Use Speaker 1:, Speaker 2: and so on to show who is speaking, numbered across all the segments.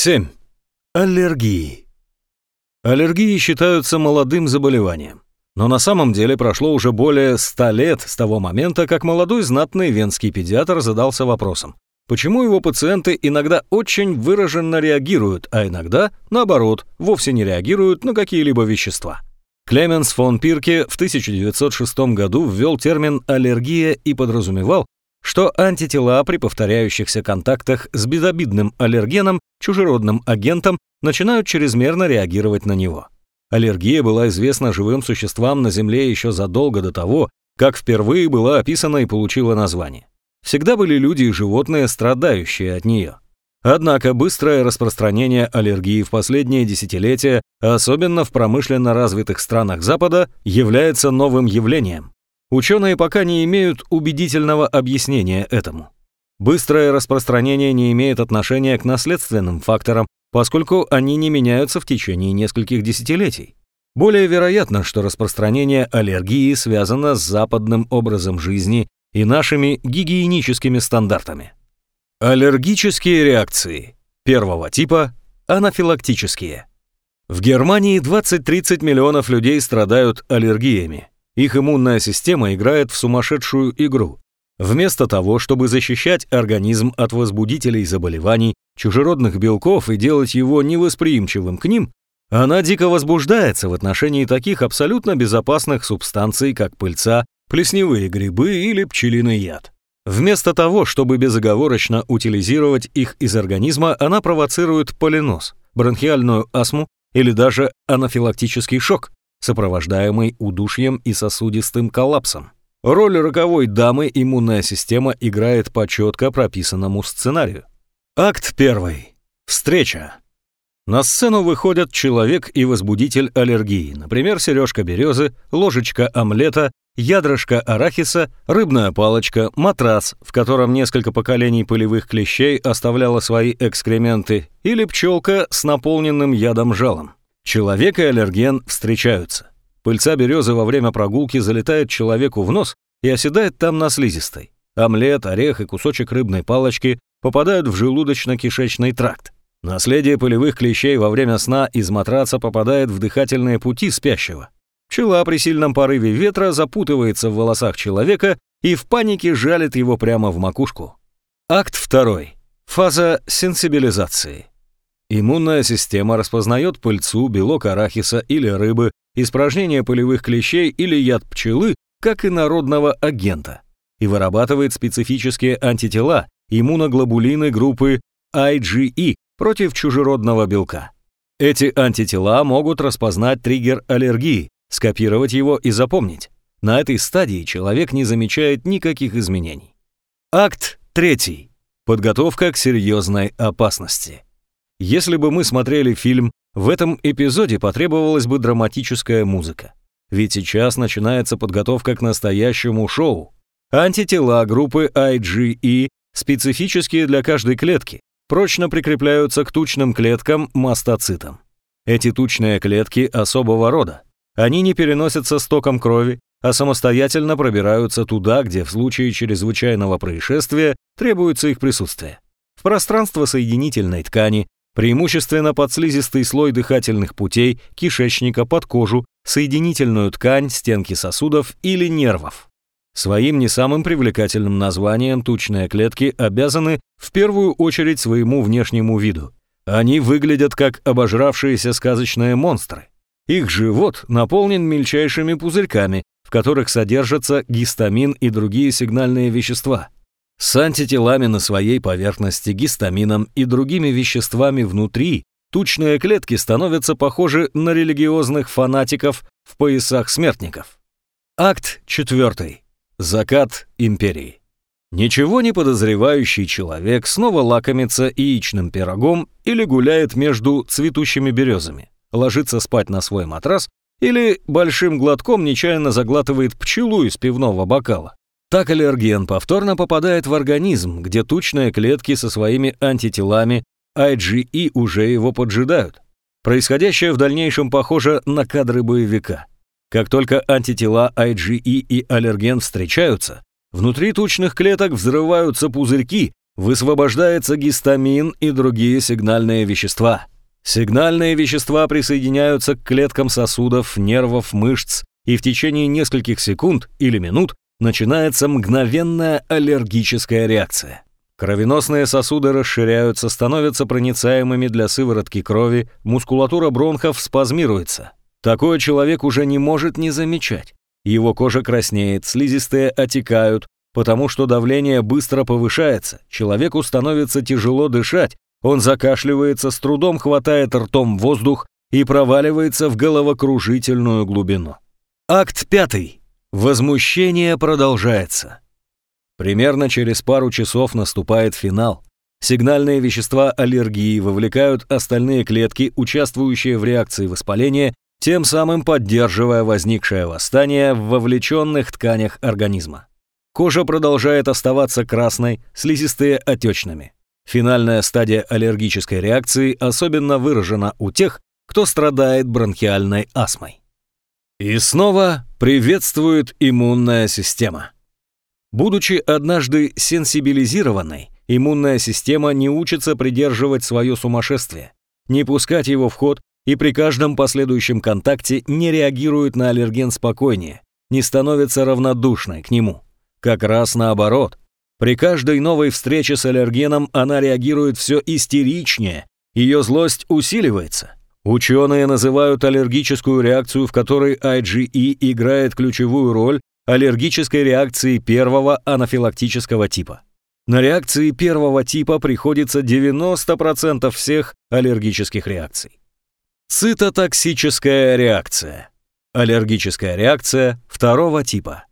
Speaker 1: 7. Аллергии. Аллергии считаются молодым заболеванием. Но на самом деле прошло уже более 100 лет с того момента, как молодой знатный венский педиатр задался вопросом, почему его пациенты иногда очень выраженно реагируют, а иногда, наоборот, вовсе не реагируют на какие-либо вещества. Клеменс фон Пирке в 1906 году ввел термин «аллергия» и подразумевал, что антитела при повторяющихся контактах с безобидным аллергеном, чужеродным агентом, начинают чрезмерно реагировать на него. Аллергия была известна живым существам на Земле еще задолго до того, как впервые была описана и получила название. Всегда были люди и животные, страдающие от нее. Однако быстрое распространение аллергии в последние десятилетия, особенно в промышленно развитых странах Запада, является новым явлением. Ученые пока не имеют убедительного объяснения этому. Быстрое распространение не имеет отношения к наследственным факторам, поскольку они не меняются в течение нескольких десятилетий. Более вероятно, что распространение аллергии связано с западным образом жизни и нашими гигиеническими стандартами. Аллергические реакции первого типа – анафилактические. В Германии 20-30 миллионов людей страдают аллергиями. Их иммунная система играет в сумасшедшую игру. Вместо того, чтобы защищать организм от возбудителей заболеваний, чужеродных белков и делать его невосприимчивым к ним, она дико возбуждается в отношении таких абсолютно безопасных субстанций, как пыльца, плесневые грибы или пчелиный яд. Вместо того, чтобы безоговорочно утилизировать их из организма, она провоцирует полинос, бронхиальную астму или даже анафилактический шок, сопровождаемый удушьем и сосудистым коллапсом. Роль роковой дамы иммунная система играет по четко прописанному сценарию. Акт первый. Встреча. На сцену выходят человек и возбудитель аллергии, например, сережка березы, ложечка омлета, ядрышко арахиса, рыбная палочка, матрас, в котором несколько поколений полевых клещей оставляло свои экскременты, или пчелка с наполненным ядом жалом. Человек и аллерген встречаются. Пыльца березы во время прогулки залетает человеку в нос и оседает там на слизистой. Омлет, орех и кусочек рыбной палочки попадают в желудочно-кишечный тракт. Наследие полевых клещей во время сна из матраца попадает в дыхательные пути спящего. Пчела при сильном порыве ветра запутывается в волосах человека и в панике жалит его прямо в макушку. Акт второй. Фаза сенсибилизации. Иммунная система распознает пыльцу, белок арахиса или рыбы, испражнение полевых клещей или яд пчелы как инородного агента и вырабатывает специфические антитела, иммуноглобулины группы IgE против чужеродного белка. Эти антитела могут распознать триггер аллергии, скопировать его и запомнить. На этой стадии человек не замечает никаких изменений. Акт третий. Подготовка к серьезной опасности. Если бы мы смотрели фильм, в этом эпизоде потребовалась бы драматическая музыка. Ведь сейчас начинается подготовка к настоящему шоу. Антитела группы IgE, специфические для каждой клетки, прочно прикрепляются к тучным клеткам мастоцитам. Эти тучные клетки особого рода. Они не переносятся стоком крови, а самостоятельно пробираются туда, где в случае чрезвычайного происшествия требуется их присутствие. В пространство соединительной ткани, преимущественно под слизистый слой дыхательных путей, кишечника, под кожу, соединительную ткань, стенки сосудов или нервов. Своим не самым привлекательным названием тучные клетки обязаны в первую очередь своему внешнему виду. Они выглядят как обожравшиеся сказочные монстры. Их живот наполнен мельчайшими пузырьками, в которых содержатся гистамин и другие сигнальные вещества – с антителами на своей поверхности, гистамином и другими веществами внутри, тучные клетки становятся похожи на религиозных фанатиков в поясах смертников. Акт 4. Закат империи. Ничего не подозревающий человек снова лакомится яичным пирогом или гуляет между цветущими березами, ложится спать на свой матрас или большим глотком нечаянно заглатывает пчелу из пивного бокала. Так аллерген повторно попадает в организм, где тучные клетки со своими антителами IgE уже его поджидают. Происходящее в дальнейшем похоже на кадры боевика. Как только антитела IgE и аллерген встречаются, внутри тучных клеток взрываются пузырьки, Высвобождается гистамин и другие сигнальные вещества. Сигнальные вещества присоединяются к клеткам сосудов, нервов, мышц, и в течение нескольких секунд или минут начинается мгновенная аллергическая реакция. Кровеносные сосуды расширяются, становятся проницаемыми для сыворотки крови, мускулатура бронхов спазмируется. Такой человек уже не может не замечать. Его кожа краснеет, слизистые отекают, потому что давление быстро повышается, человеку становится тяжело дышать, он закашливается, с трудом хватает ртом воздух и проваливается в головокружительную глубину. Акт пятый. Возмущение продолжается. Примерно через пару часов наступает финал. Сигнальные вещества аллергии вовлекают остальные клетки, участвующие в реакции воспаления, тем самым поддерживая возникшее восстание в вовлеченных тканях организма. Кожа продолжает оставаться красной, слизистые отечными. Финальная стадия аллергической реакции особенно выражена у тех, кто страдает бронхиальной астмой. И снова приветствует иммунная система. Будучи однажды сенсибилизированной, иммунная система не учится придерживать свое сумасшествие, не пускать его в ход и при каждом последующем контакте не реагирует на аллерген спокойнее, не становится равнодушной к нему. Как раз наоборот. При каждой новой встрече с аллергеном она реагирует все истеричнее, ее злость усиливается. Ученые называют аллергическую реакцию, в которой IgE играет ключевую роль, аллергической реакцией первого анафилактического типа. На реакции первого типа приходится 90% всех аллергических реакций. Цитотоксическая реакция. Аллергическая реакция второго типа.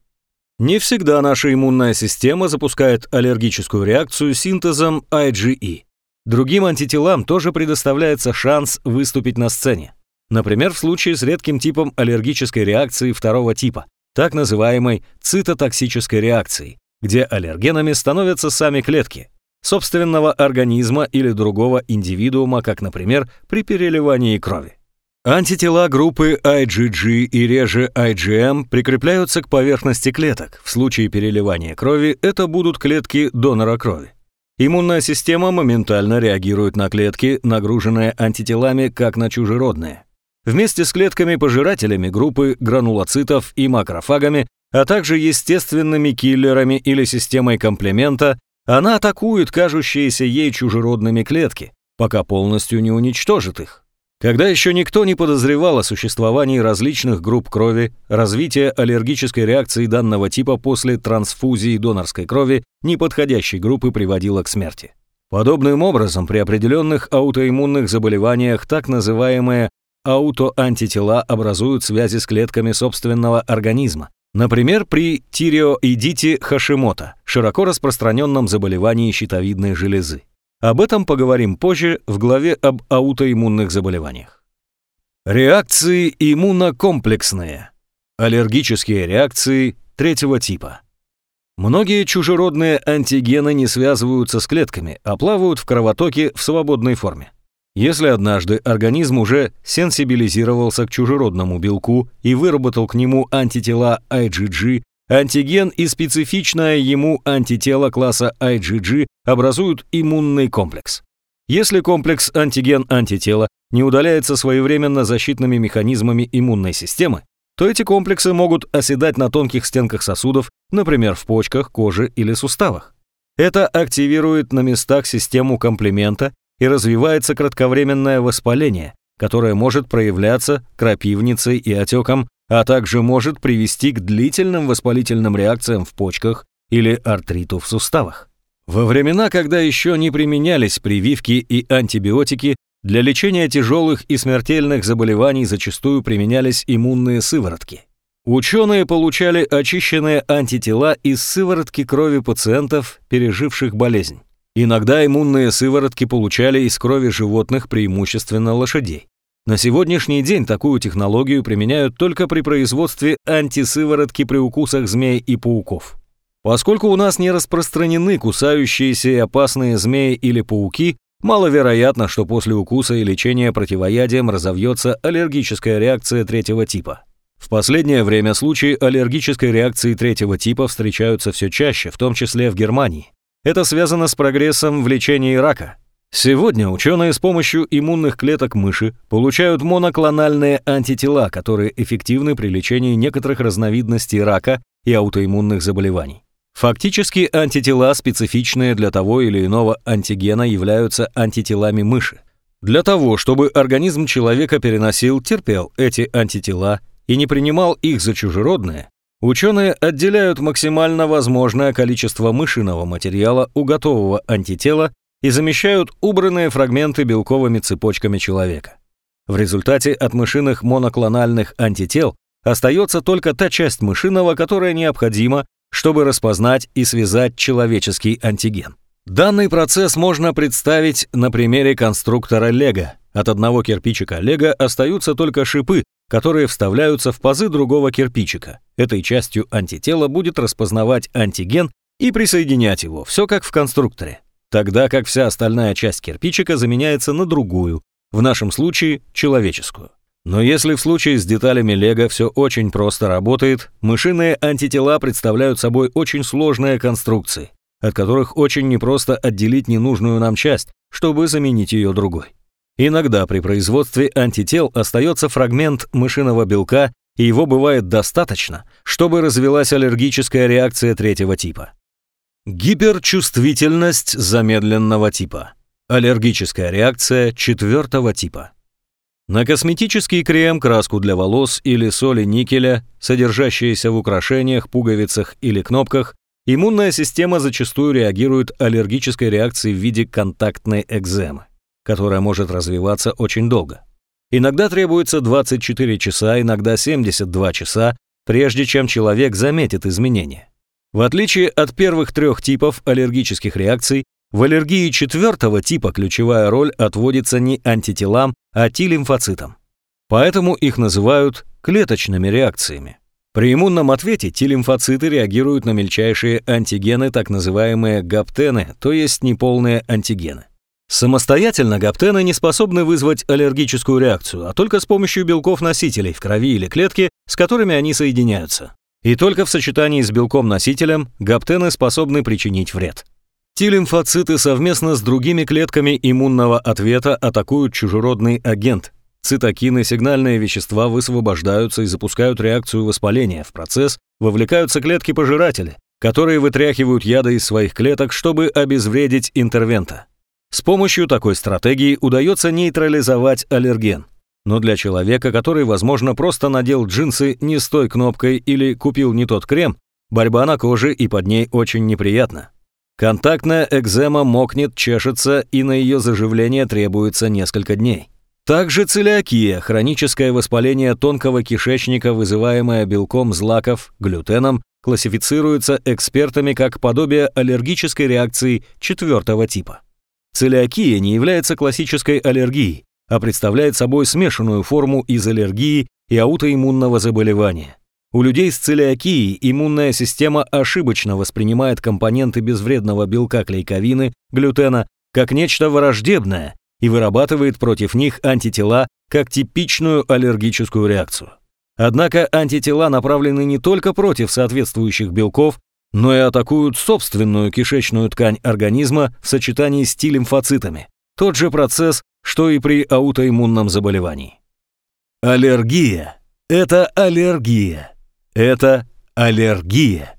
Speaker 1: Не всегда наша иммунная система запускает аллергическую реакцию синтезом IgE. Другим антителам тоже предоставляется шанс выступить на сцене. Например, в случае с редким типом аллергической реакции второго типа, так называемой цитотоксической реакцией, где аллергенами становятся сами клетки собственного организма или другого индивидуума, как, например, при переливании крови. Антитела группы IgG и реже IgM прикрепляются к поверхности клеток. В случае переливания крови это будут клетки донора крови. Иммунная система моментально реагирует на клетки, нагруженные антителами, как на чужеродные. Вместе с клетками-пожирателями группы гранулоцитов и макрофагами, а также естественными киллерами или системой комплемента, она атакует кажущиеся ей чужеродными клетки, пока полностью не уничтожит их. Когда еще никто не подозревал о существовании различных групп крови, развитие аллергической реакции данного типа после трансфузии донорской крови неподходящей группы приводило к смерти. Подобным образом, при определенных аутоиммунных заболеваниях так называемые аутоантитела образуют связи с клетками собственного организма. Например, при тиреоидите Хашимота, широко распространенном заболевании щитовидной железы. Об этом поговорим позже в главе об аутоиммунных заболеваниях. Реакции иммунокомплексные. Аллергические реакции третьего типа. Многие чужеродные антигены не связываются с клетками, а плавают в кровотоке в свободной форме. Если однажды организм уже сенсибилизировался к чужеродному белку и выработал к нему антитела IgG Антиген и специфичное ему антитело класса IgG образуют иммунный комплекс. Если комплекс антиген-антитело не удаляется своевременно защитными механизмами иммунной системы, то эти комплексы могут оседать на тонких стенках сосудов, например, в почках, коже или суставах. Это активирует на местах систему комплемента и развивается кратковременное воспаление, которое может проявляться крапивницей и отеком а также может привести к длительным воспалительным реакциям в почках или артриту в суставах. Во времена, когда еще не применялись прививки и антибиотики, для лечения тяжелых и смертельных заболеваний зачастую применялись иммунные сыворотки. Ученые получали очищенные антитела из сыворотки крови пациентов, переживших болезнь. Иногда иммунные сыворотки получали из крови животных, преимущественно лошадей. На сегодняшний день такую технологию применяют только при производстве антисыворотки при укусах змей и пауков. Поскольку у нас не распространены кусающиеся и опасные змеи или пауки, маловероятно, что после укуса и лечения противоядием разовьется аллергическая реакция третьего типа. В последнее время случаи аллергической реакции третьего типа встречаются все чаще, в том числе в Германии. Это связано с прогрессом в лечении рака. Сегодня ученые с помощью иммунных клеток мыши получают моноклональные антитела, которые эффективны при лечении некоторых разновидностей рака и аутоиммунных заболеваний. Фактически антитела, специфичные для того или иного антигена, являются антителами мыши. Для того, чтобы организм человека переносил, терпел эти антитела и не принимал их за чужеродные, ученые отделяют максимально возможное количество мышиного материала у готового антитела и замещают убранные фрагменты белковыми цепочками человека. В результате от мышиных моноклональных антител остается только та часть мышиного, которая необходима, чтобы распознать и связать человеческий антиген. Данный процесс можно представить на примере конструктора Лего. От одного кирпичика Лего остаются только шипы, которые вставляются в пазы другого кирпичика. Этой частью антитела будет распознавать антиген и присоединять его, все как в конструкторе. Тогда как вся остальная часть кирпичика заменяется на другую, в нашем случае человеческую. Но если в случае с деталями Лего все очень просто работает, мышиные антитела представляют собой очень сложные конструкции от которых очень непросто отделить ненужную нам часть, чтобы заменить ее другой. Иногда при производстве антител остается фрагмент мышиного белка, и его бывает достаточно, чтобы развилась аллергическая реакция третьего типа. Гиперчувствительность замедленного типа. Аллергическая реакция четвертого типа. На косметический крем, краску для волос или соли никеля, содержащиеся в украшениях, пуговицах или кнопках, Иммунная система зачастую реагирует аллергической реакцией в виде контактной экземы, которая может развиваться очень долго. Иногда требуется 24 часа, иногда 72 часа, прежде чем человек заметит изменения. В отличие от первых трех типов аллергических реакций, в аллергии четвертого типа ключевая роль отводится не антителам, а Т-лимфоцитам. Поэтому их называют клеточными реакциями. При иммунном ответе Т-лимфоциты реагируют на мельчайшие антигены, так называемые гаптены, то есть неполные антигены. Самостоятельно гаптены не способны вызвать аллергическую реакцию, а только с помощью белков-носителей в крови или клетке, с которыми они соединяются. И только в сочетании с белком-носителем гаптены способны причинить вред. Т-лимфоциты совместно с другими клетками иммунного ответа атакуют чужеродный агент, Цитокины, сигнальные вещества высвобождаются и запускают реакцию воспаления. В процесс вовлекаются клетки-пожиратели, которые вытряхивают яды из своих клеток, чтобы обезвредить интервента. С помощью такой стратегии удается нейтрализовать аллерген. Но для человека, который, возможно, просто надел джинсы не с той кнопкой или купил не тот крем, борьба на коже и под ней очень неприятна. Контактная экзема мокнет, чешется, и на ее заживление требуется несколько дней. Также целиакия, хроническое воспаление тонкого кишечника, вызываемое белком злаков, глютеном, классифицируется экспертами как подобие аллергической реакции четвертого типа. Целиакия не является классической аллергией, а представляет собой смешанную форму из аллергии и аутоиммунного заболевания. У людей с целиакией иммунная система ошибочно воспринимает компоненты безвредного белка клейковины, глютена, как нечто враждебное и вырабатывает против них антитела как типичную аллергическую реакцию. Однако антитела направлены не только против соответствующих белков, но и атакуют собственную кишечную ткань организма в сочетании с Т-лимфоцитами. Тот же процесс, что и при аутоиммунном заболевании. Аллергия – это аллергия. Это аллергия.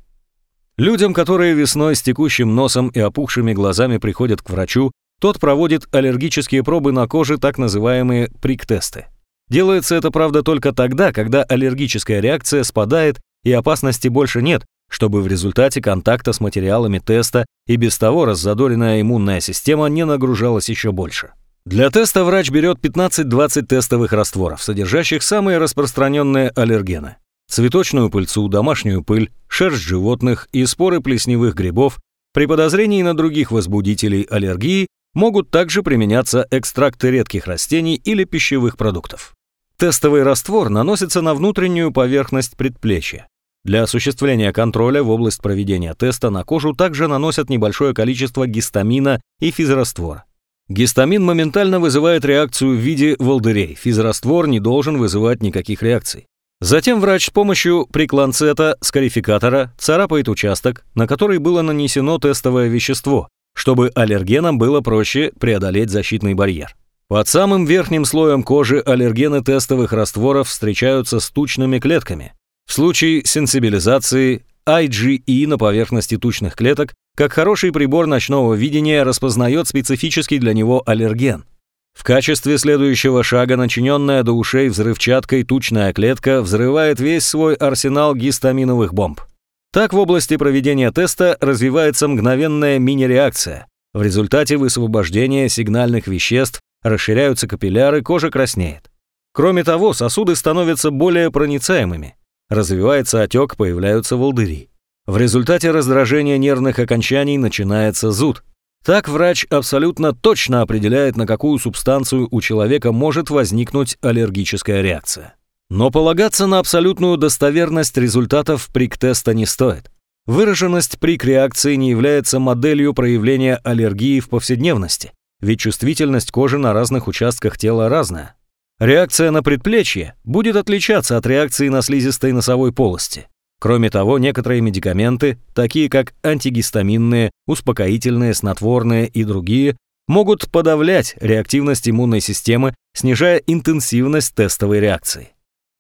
Speaker 1: Людям, которые весной с текущим носом и опухшими глазами приходят к врачу, тот проводит аллергические пробы на коже, так называемые прик-тесты. Делается это, правда, только тогда, когда аллергическая реакция спадает и опасности больше нет, чтобы в результате контакта с материалами теста и без того раззадоренная иммунная система не нагружалась еще больше. Для теста врач берет 15-20 тестовых растворов, содержащих самые распространенные аллергены. Цветочную пыльцу, домашнюю пыль, шерсть животных и споры плесневых грибов. При подозрении на других возбудителей аллергии Могут также применяться экстракты редких растений или пищевых продуктов. Тестовый раствор наносится на внутреннюю поверхность предплечья. Для осуществления контроля в область проведения теста на кожу также наносят небольшое количество гистамина и физраствора. Гистамин моментально вызывает реакцию в виде волдырей, физраствор не должен вызывать никаких реакций. Затем врач с помощью прикланцета, скарификатора, царапает участок, на который было нанесено тестовое вещество, чтобы аллергенам было проще преодолеть защитный барьер. Под самым верхним слоем кожи аллергены тестовых растворов встречаются с тучными клетками. В случае сенсибилизации IgE на поверхности тучных клеток, как хороший прибор ночного видения, распознает специфический для него аллерген. В качестве следующего шага начиненная до ушей взрывчаткой тучная клетка взрывает весь свой арсенал гистаминовых бомб. Так в области проведения теста развивается мгновенная мини-реакция. В результате высвобождения сигнальных веществ расширяются капилляры, кожа краснеет. Кроме того, сосуды становятся более проницаемыми. Развивается отек, появляются волдыри. В результате раздражения нервных окончаний начинается зуд. Так врач абсолютно точно определяет, на какую субстанцию у человека может возникнуть аллергическая реакция. Но полагаться на абсолютную достоверность результатов прик-теста не стоит. Выраженность прик-реакции не является моделью проявления аллергии в повседневности, ведь чувствительность кожи на разных участках тела разная. Реакция на предплечье будет отличаться от реакции на слизистой носовой полости. Кроме того, некоторые медикаменты, такие как антигистаминные, успокоительные, снотворные и другие, могут подавлять реактивность иммунной системы, снижая интенсивность тестовой реакции.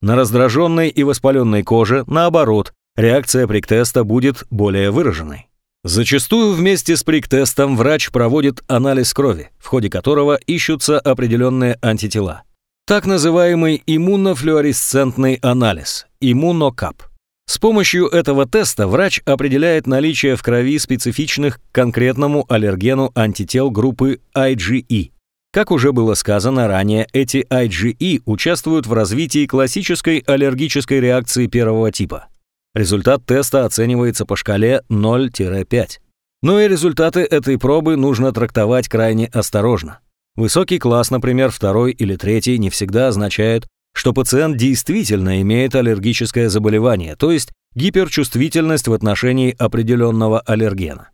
Speaker 1: На раздраженной и воспаленной коже, наоборот, реакция приктеста будет более выраженной. Зачастую вместе с приктестом врач проводит анализ крови, в ходе которого ищутся определенные антитела. Так называемый иммунофлюоресцентный анализ, иммунокап. С помощью этого теста врач определяет наличие в крови специфичных к конкретному аллергену антител группы IgE. Как уже было сказано ранее, эти IgE участвуют в развитии классической аллергической реакции первого типа. Результат теста оценивается по шкале 0-5. Но и результаты этой пробы нужно трактовать крайне осторожно. Высокий класс, например, второй или третий, не всегда означает, что пациент действительно имеет аллергическое заболевание, то есть гиперчувствительность в отношении определенного аллергена.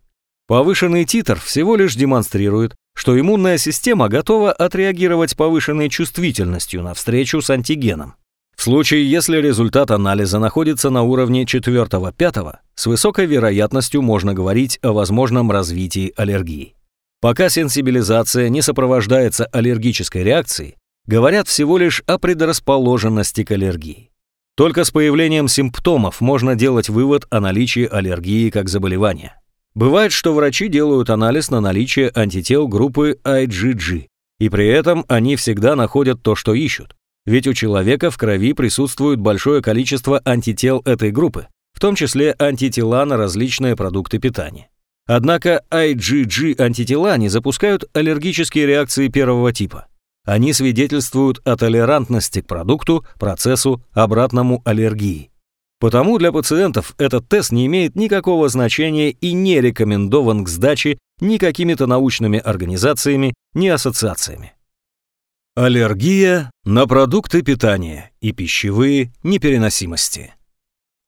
Speaker 1: Повышенный титр всего лишь демонстрирует, что иммунная система готова отреагировать повышенной чувствительностью на встречу с антигеном. В случае, если результат анализа находится на уровне 4-5, с высокой вероятностью можно говорить о возможном развитии аллергии. Пока сенсибилизация не сопровождается аллергической реакцией, говорят всего лишь о предрасположенности к аллергии. Только с появлением симптомов можно делать вывод о наличии аллергии как заболевания. Бывает, что врачи делают анализ на наличие антител группы IgG, и при этом они всегда находят то, что ищут. Ведь у человека в крови присутствует большое количество антител этой группы, в том числе антитела на различные продукты питания. Однако IgG-антитела не запускают аллергические реакции первого типа. Они свидетельствуют о толерантности к продукту, процессу, обратному аллергии. Потому для пациентов этот тест не имеет никакого значения и не рекомендован к сдаче ни какими-то научными организациями, ни ассоциациями. Аллергия на продукты питания и пищевые непереносимости.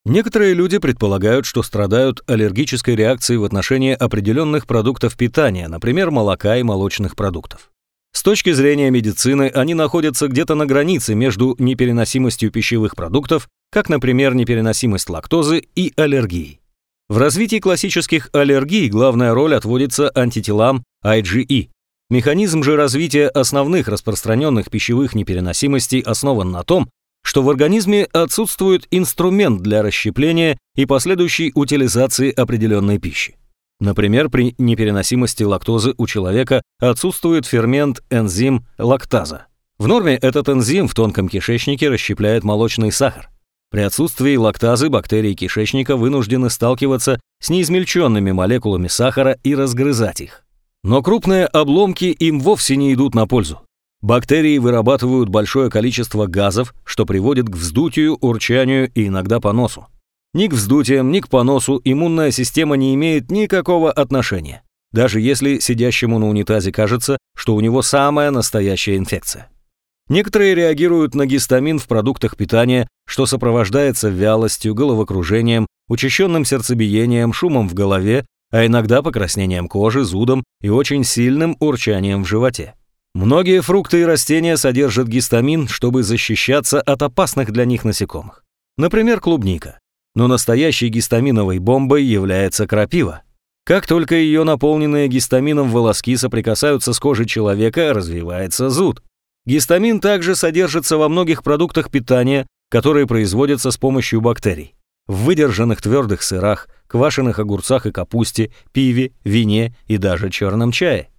Speaker 1: Некоторые люди предполагают, что страдают аллергической реакцией в отношении определенных продуктов питания, например, молока и молочных продуктов. С точки зрения медицины они находятся где-то на границе между непереносимостью пищевых продуктов, как, например, непереносимость лактозы и аллергией. В развитии классических аллергий главная роль отводится антителам IgE. Механизм же развития основных распространенных пищевых непереносимостей основан на том, что в организме отсутствует инструмент для расщепления и последующей утилизации определенной пищи. Например, при непереносимости лактозы у человека отсутствует фермент энзим лактаза. В норме этот энзим в тонком кишечнике расщепляет молочный сахар. При отсутствии лактазы бактерии кишечника вынуждены сталкиваться с неизмельченными молекулами сахара и разгрызать их. Но крупные обломки им вовсе не идут на пользу. Бактерии вырабатывают большое количество газов, что приводит к вздутию, урчанию и иногда поносу. Ни к вздутиям, ни к поносу иммунная система не имеет никакого отношения, даже если сидящему на унитазе кажется, что у него самая настоящая инфекция. Некоторые реагируют на гистамин в продуктах питания, что сопровождается вялостью, головокружением, учащенным сердцебиением, шумом в голове, а иногда покраснением кожи, зудом и очень сильным урчанием в животе. Многие фрукты и растения содержат гистамин, чтобы защищаться от опасных для них насекомых. например, клубника. Но настоящей гистаминовой бомбой является крапива. Как только ее наполненные гистамином волоски соприкасаются с кожей человека, развивается зуд. Гистамин также содержится во многих продуктах питания, которые производятся с помощью бактерий. В выдержанных твердых сырах, квашеных огурцах и капусте, пиве, вине и даже черном чае.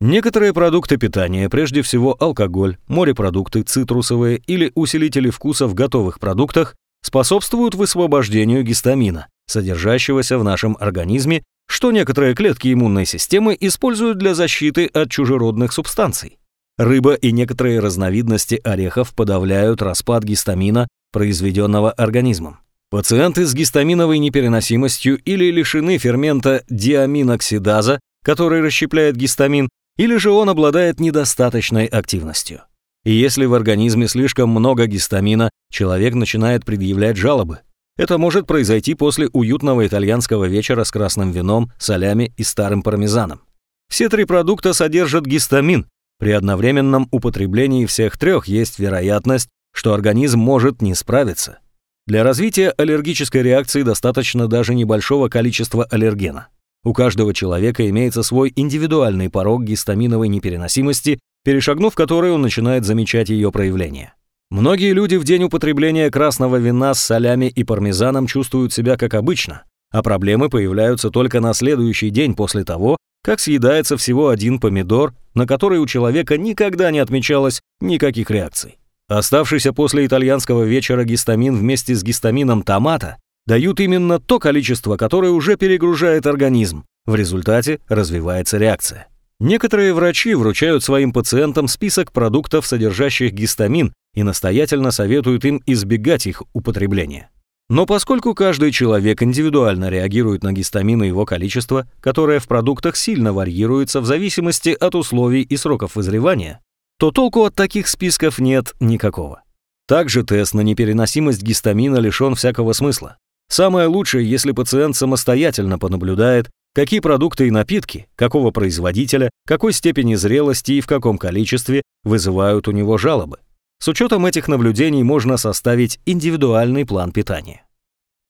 Speaker 1: Некоторые продукты питания, прежде всего алкоголь, морепродукты, цитрусовые или усилители вкуса в готовых продуктах, способствуют высвобождению гистамина, содержащегося в нашем организме что некоторые клетки иммунной системы используют для защиты от чужеродных субстанций. Рыба и некоторые разновидности орехов подавляют распад гистамина, произведенного организмом. Пациенты с гистаминовой непереносимостью или лишены фермента диаминоксидаза, который расщепляет гистамин, или же он обладает недостаточной активностью. И если в организме слишком много гистамина, человек начинает предъявлять жалобы. Это может произойти после уютного итальянского вечера с красным вином, солями и старым пармезаном. Все три продукта содержат гистамин. При одновременном употреблении всех трех есть вероятность, что организм может не справиться. Для развития аллергической реакции достаточно даже небольшого количества аллергена. У каждого человека имеется свой индивидуальный порог гистаминовой непереносимости, перешагнув который он начинает замечать ее проявления. Многие люди в день употребления красного вина с солями и пармезаном чувствуют себя как обычно, а проблемы появляются только на следующий день после того, как съедается всего один помидор, на который у человека никогда не отмечалось никаких реакций. Оставшийся после итальянского вечера гистамин вместе с гистамином томата дают именно то количество, которое уже перегружает организм. В результате развивается реакция. Некоторые врачи вручают своим пациентам список продуктов, содержащих гистамин, и настоятельно советуют им избегать их употребления. Но поскольку каждый человек индивидуально реагирует на гистамин и его количество, которое в продуктах сильно варьируется в зависимости от условий и сроков вызревания, то толку от таких списков нет никакого. Также тест на непереносимость гистамина лишен всякого смысла. Самое лучшее, если пациент самостоятельно понаблюдает, какие продукты и напитки, какого производителя, какой степени зрелости и в каком количестве вызывают у него жалобы. С учетом этих наблюдений можно составить индивидуальный план питания.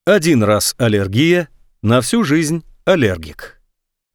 Speaker 1: Один раз аллергия, на всю жизнь аллергик.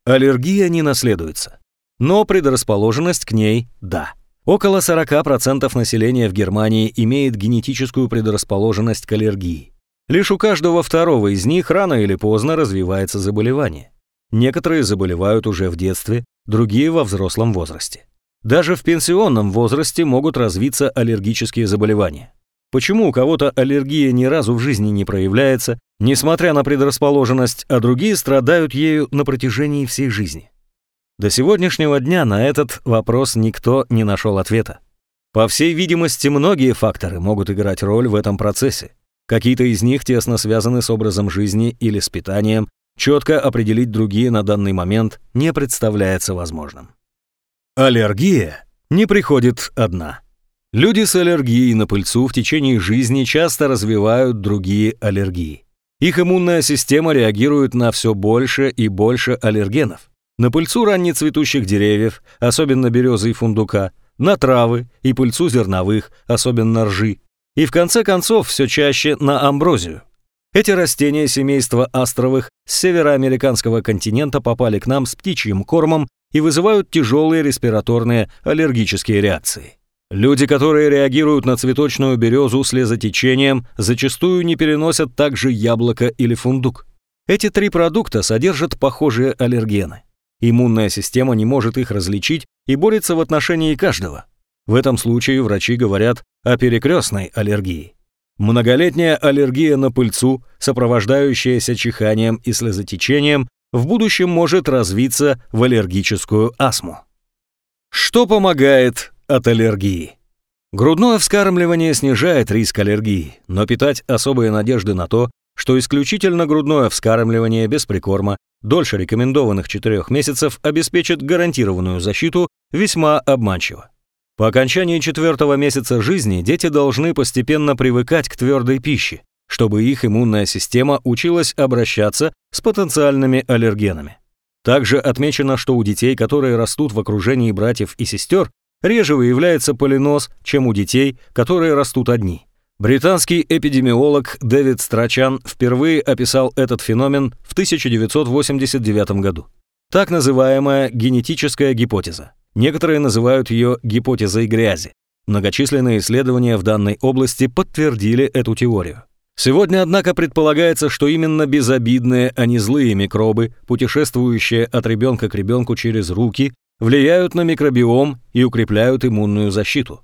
Speaker 1: Аллергия не наследуется, но предрасположенность к ней – да. Около 40% населения в Германии имеет генетическую предрасположенность к аллергии. Лишь у каждого второго из них рано или поздно развивается заболевание. Некоторые заболевают уже в детстве, другие во взрослом возрасте. Даже в пенсионном возрасте могут развиться аллергические заболевания. Почему у кого-то аллергия ни разу в жизни не проявляется, несмотря на предрасположенность, а другие страдают ею на протяжении всей жизни? До сегодняшнего дня на этот вопрос никто не нашел ответа. По всей видимости, многие факторы могут играть роль в этом процессе. Какие-то из них тесно связаны с образом жизни или с питанием, четко определить другие на данный момент не представляется возможным. Аллергия не приходит одна. Люди с аллергией на пыльцу в течение жизни часто развивают другие аллергии. Их иммунная система реагирует на все больше и больше аллергенов. На пыльцу раннецветущих деревьев, особенно березы и фундука, на травы и пыльцу зерновых, особенно ржи, и в конце концов все чаще на амброзию. Эти растения семейства астровых с североамериканского континента попали к нам с птичьим кормом и вызывают тяжелые респираторные аллергические реакции. Люди, которые реагируют на цветочную березу слезотечением, зачастую не переносят также яблоко или фундук. Эти три продукта содержат похожие аллергены. Иммунная система не может их различить и борется в отношении каждого. В этом случае врачи говорят о перекрестной аллергии. Многолетняя аллергия на пыльцу, сопровождающаяся чиханием и слезотечением, в будущем может развиться в аллергическую астму. Что помогает от аллергии? Грудное вскармливание снижает риск аллергии, но питать особые надежды на то, что исключительно грудное вскармливание без прикорма дольше рекомендованных 4 месяцев обеспечит гарантированную защиту, весьма обманчиво. По окончании четвертого месяца жизни дети должны постепенно привыкать к твердой пище, чтобы их иммунная система училась обращаться с потенциальными аллергенами. Также отмечено, что у детей, которые растут в окружении братьев и сестер, реже выявляется полинос, чем у детей, которые растут одни. Британский эпидемиолог Дэвид Страчан впервые описал этот феномен в 1989 году. Так называемая генетическая гипотеза. Некоторые называют ее гипотезой грязи. Многочисленные исследования в данной области подтвердили эту теорию. Сегодня, однако, предполагается, что именно безобидные, а не злые микробы, путешествующие от ребенка к ребенку через руки, влияют на микробиом и укрепляют иммунную защиту.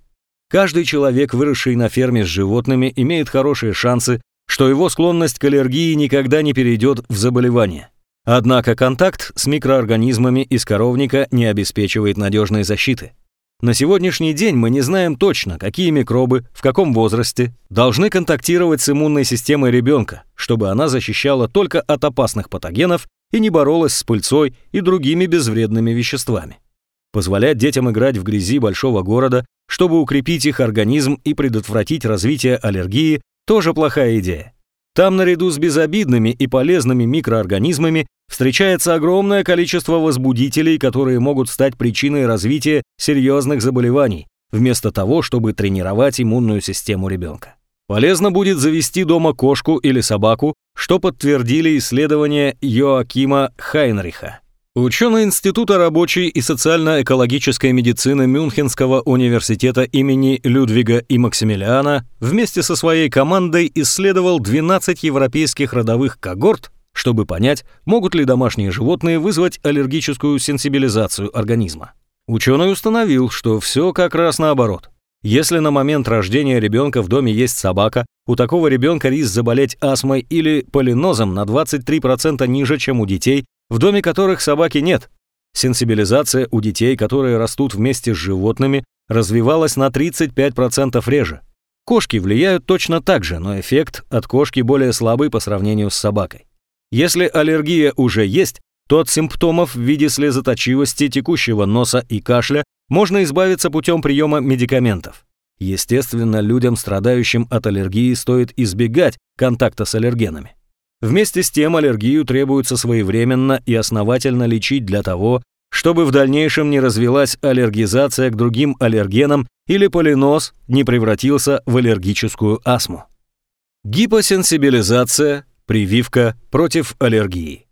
Speaker 1: Каждый человек, выросший на ферме с животными, имеет хорошие шансы, что его склонность к аллергии никогда не перейдет в заболевание. Однако контакт с микроорганизмами из коровника не обеспечивает надежной защиты. На сегодняшний день мы не знаем точно, какие микробы, в каком возрасте должны контактировать с иммунной системой ребенка, чтобы она защищала только от опасных патогенов и не боролась с пыльцой и другими безвредными веществами. Позволять детям играть в грязи большого города чтобы укрепить их организм и предотвратить развитие аллергии, тоже плохая идея. Там наряду с безобидными и полезными микроорганизмами встречается огромное количество возбудителей, которые могут стать причиной развития серьезных заболеваний, вместо того, чтобы тренировать иммунную систему ребенка. Полезно будет завести дома кошку или собаку, что подтвердили исследования Йоакима Хайнриха. Ученые Института рабочей и социально-экологической медицины Мюнхенского университета имени Людвига и Максимилиана вместе со своей командой исследовал 12 европейских родовых когорт, чтобы понять, могут ли домашние животные вызвать аллергическую сенсибилизацию организма. Ученый установил, что все как раз наоборот. Если на момент рождения ребенка в доме есть собака, у такого ребенка риск заболеть астмой или полинозом на 23% ниже, чем у детей, в доме которых собаки нет. Сенсибилизация у детей, которые растут вместе с животными, развивалась на 35% реже. Кошки влияют точно так же, но эффект от кошки более слабый по сравнению с собакой. Если аллергия уже есть, то от симптомов в виде слезоточивости, текущего носа и кашля можно избавиться путем приема медикаментов. Естественно, людям, страдающим от аллергии, стоит избегать контакта с аллергенами. Вместе с тем аллергию требуется своевременно и основательно лечить для того, чтобы в дальнейшем не развилась аллергизация к другим аллергенам или полинос не превратился в аллергическую астму. Гипосенсибилизация, прививка против аллергии.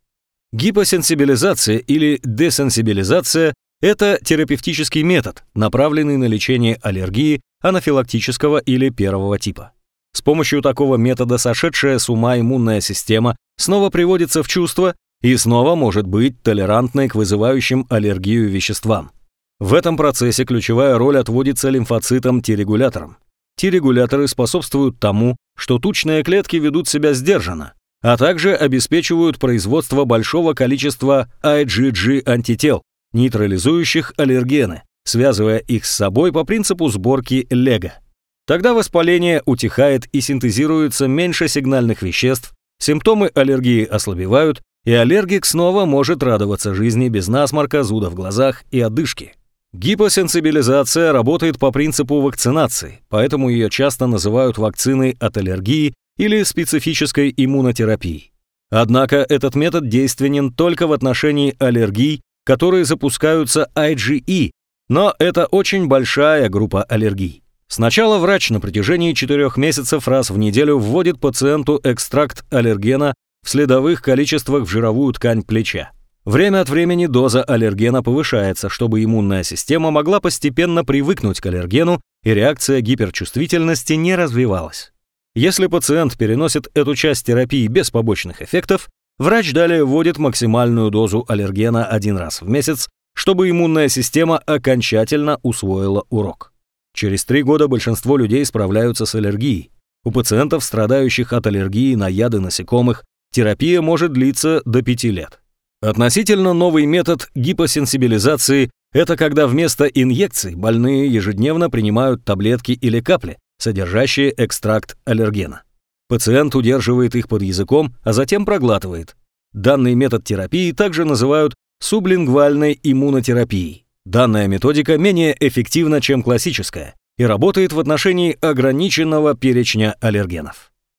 Speaker 1: Гипосенсибилизация или десенсибилизация – это терапевтический метод, направленный на лечение аллергии анафилактического или первого типа. С помощью такого метода сошедшая с ума иммунная система снова приводится в чувство и снова может быть толерантной к вызывающим аллергию веществам. В этом процессе ключевая роль отводится лимфоцитам Т-регуляторам. Т-регуляторы способствуют тому, что тучные клетки ведут себя сдержанно, а также обеспечивают производство большого количества IgG-антител, нейтрализующих аллергены, связывая их с собой по принципу сборки лего. Тогда воспаление утихает и синтезируется меньше сигнальных веществ, симптомы аллергии ослабевают, и аллергик снова может радоваться жизни без насморка, зуда в глазах и одышки. Гипосенсибилизация работает по принципу вакцинации, поэтому ее часто называют вакциной от аллергии или специфической иммунотерапией. Однако этот метод действенен только в отношении аллергий, которые запускаются IgE, но это очень большая группа аллергий. Сначала врач на протяжении четырех месяцев раз в неделю вводит пациенту экстракт аллергена в следовых количествах в жировую ткань плеча. Время от времени доза аллергена повышается, чтобы иммунная система могла постепенно привыкнуть к аллергену и реакция гиперчувствительности не развивалась. Если пациент переносит эту часть терапии без побочных эффектов, врач далее вводит максимальную дозу аллергена один раз в месяц, чтобы иммунная система окончательно усвоила урок. Через три года большинство людей справляются с аллергией. У пациентов, страдающих от аллергии на яды насекомых, терапия может длиться до 5 лет. Относительно новый метод гипосенсибилизации – это когда вместо инъекций больные ежедневно принимают таблетки или капли, содержащие экстракт аллергена. Пациент удерживает их под языком, а затем проглатывает. Данный метод терапии также называют сублингвальной иммунотерапией. Данная методика менее эффективна, чем классическая, и работает в отношении ограниченного перечня аллергенов.